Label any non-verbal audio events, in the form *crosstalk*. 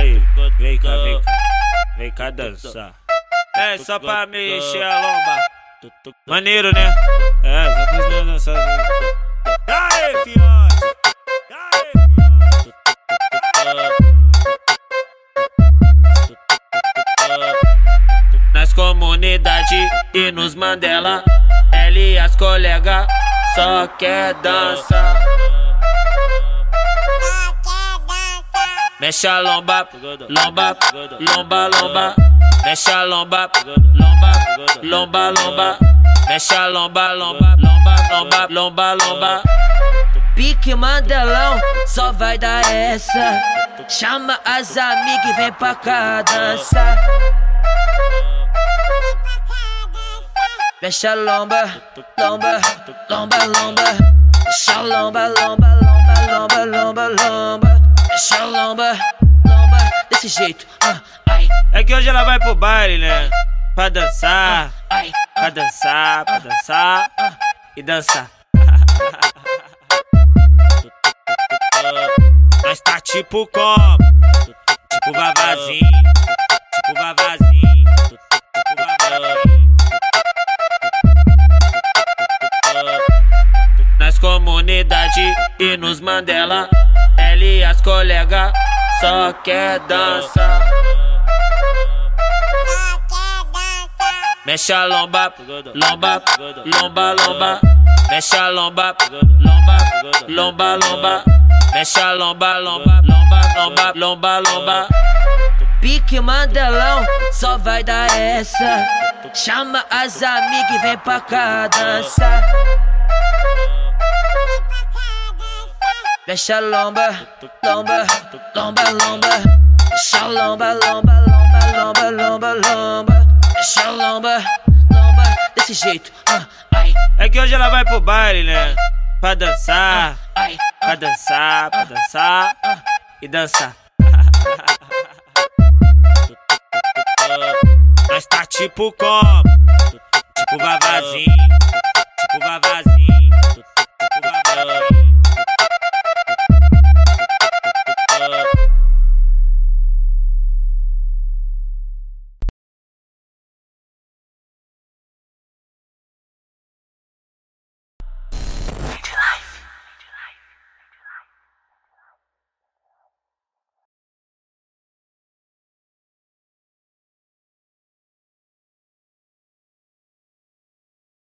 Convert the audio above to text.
Aí, vem cá, vem cá. Vem cá dançar. É, só pra mexer a lomba. Maneiro, né? É, só pra mim dançar. Aê, fiote! Aê, Nas comunidades e nos Mandela, ele e as colegas só quer dançar. Mexe a lomba, lomba, lomba, lomba. Mexe a lomba, lomba, lomba, lomba. Mexe a lomba, lomba, lomba, lomba, lomba, lomba. Pique Mandelão, só vai dar essa. Chama as amigas e vem pra cá dançar. Mexe a lomba, lomba, lomba, lomba. Mexe a lomba, lomba, lomba. Mexe a lomba, lomba, desse jeito. ah, ai, É que hoje ela vai pro baile, né? Pra dançar, ai, pra dançar, pra dançar e dançar. *laughs* Nós tá tipo como? Tipo vavazinho, tipo vavazinho, tipo vavazinho. Nas comunidades e nos Mandela, e as colegas só quer dançar. Mexe a lomba, lomba, lomba, lomba. Mexe a lomba, lomba, lomba, lomba. Mexe a lomba, lomba, lomba, lomba, lomba, lomba. Pique Mandelão, só vai dar essa. Chama as amigas e vem pra cá dançar. Mexe a lomba, lomba, lomba, lomba. Mexe a lomba, lomba, lomba, lomba, lomba, lomba. Mexe a lomba, lomba, desse jeito. ah, ai, É que hoje ela vai pro baile, né? Pra dançar, ai, pra dançar, pra dançar e dançar. Nós tá tipo como? Tipo vavazinho, tipo vavazinho.